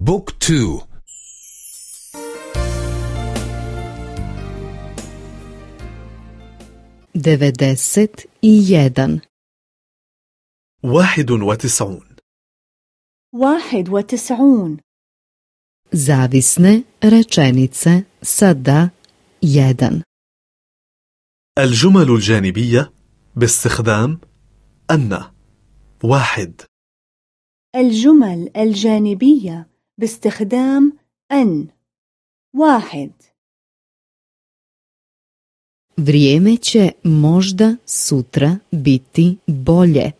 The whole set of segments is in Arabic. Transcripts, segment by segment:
بوك تو. i jedan واحد وتسعون. واحد وتسعون. Rečenice sa da jedan. الجمل الجانبية باستخدام أن. واحد. الجمل الجانبية باستخدام أن واحد Vrijeme će možda sutra biti bolje.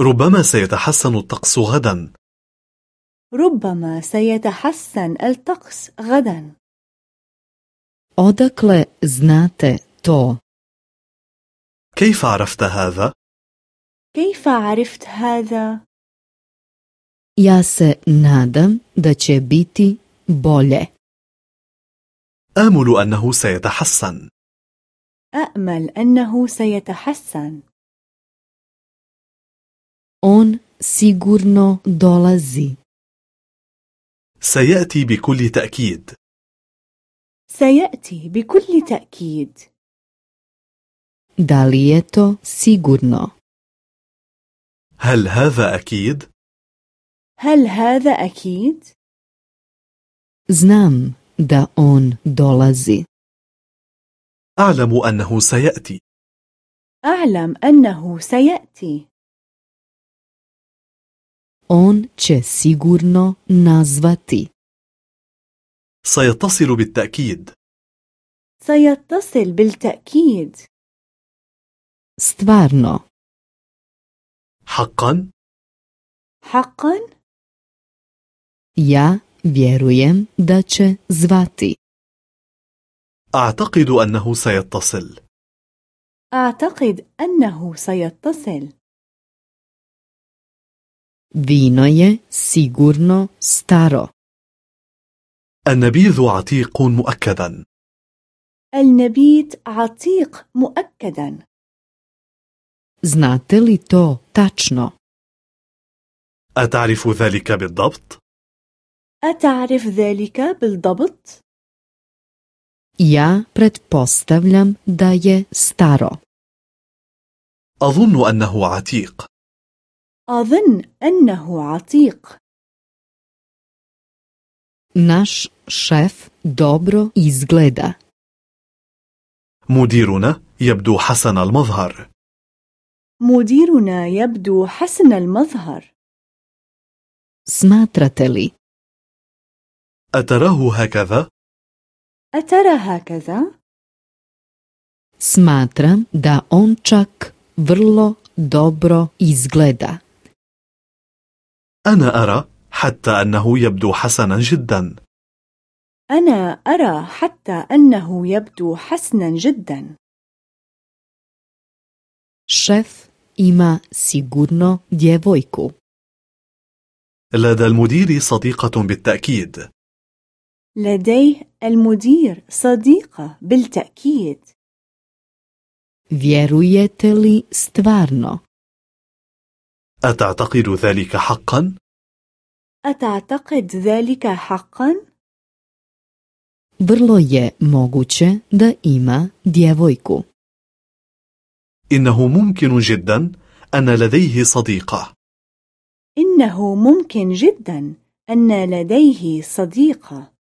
ربما سيتحسن الطقس غدا ربما سيتحسن الطقس غدا Odakle znate to? كيف عرفت هذا؟ كيف عرفت هذا؟ Ja se nadam da će biti bolje. آمل أنه سيتحسن أأمل أنه سيتحسن On sigurno dolazi. سيأتي بكل تأكيد سيأتي بكل تأكيد Da li je to sigurno? هل هذا أكيد؟ هل هذا أكيد؟ Znam da on dolazi. أعلم أنه سيأتي أعلم أنه سيأتي On će sigurno nazvati. سيتصل بالتأكيد سيتصل بالتأكيد Stvarno. حقا حقا؟ Ja vjerujem da će zvati. أعتقد أنه سيتصل أعتقد أنه سيتصل Vino je sigurno staro. النبيذ عتيق مؤكدا النبيت عتيق مؤكدا Znate li to tačno? أتعرف ذلك بالضبط؟ أتعرف ذلك بالضبط؟ Ja pretpostavljam da je staro. أظن أنه عتيق أظن أنه عتيق Naš šef dobro izgleda. مديرنا يبدو حسن المظهر مديرنا يبدو حسن المظهر Smatrate li? أتراه هكذا؟ أترى هكذا؟ Smatram da on čak vrlo dobro izgleda. أنا أرى حتى أنه يبدو حسنا جدا أنا أرى حتى أنه يبدو حسنا جدا Šef ima sigurno djevojku. لدى المدير صديقة بالتأكيد لديه المدير صديقة بالتأكيد Vjerujete li stvarno? أتعتقد ذلك حقا؟ أتعتقد ذلك حقا؟ Vrlo je moguće da ima djevojku. إنه ممكن جدا أن لديه صديقة إنه ممكن جدا أن لديه صديقة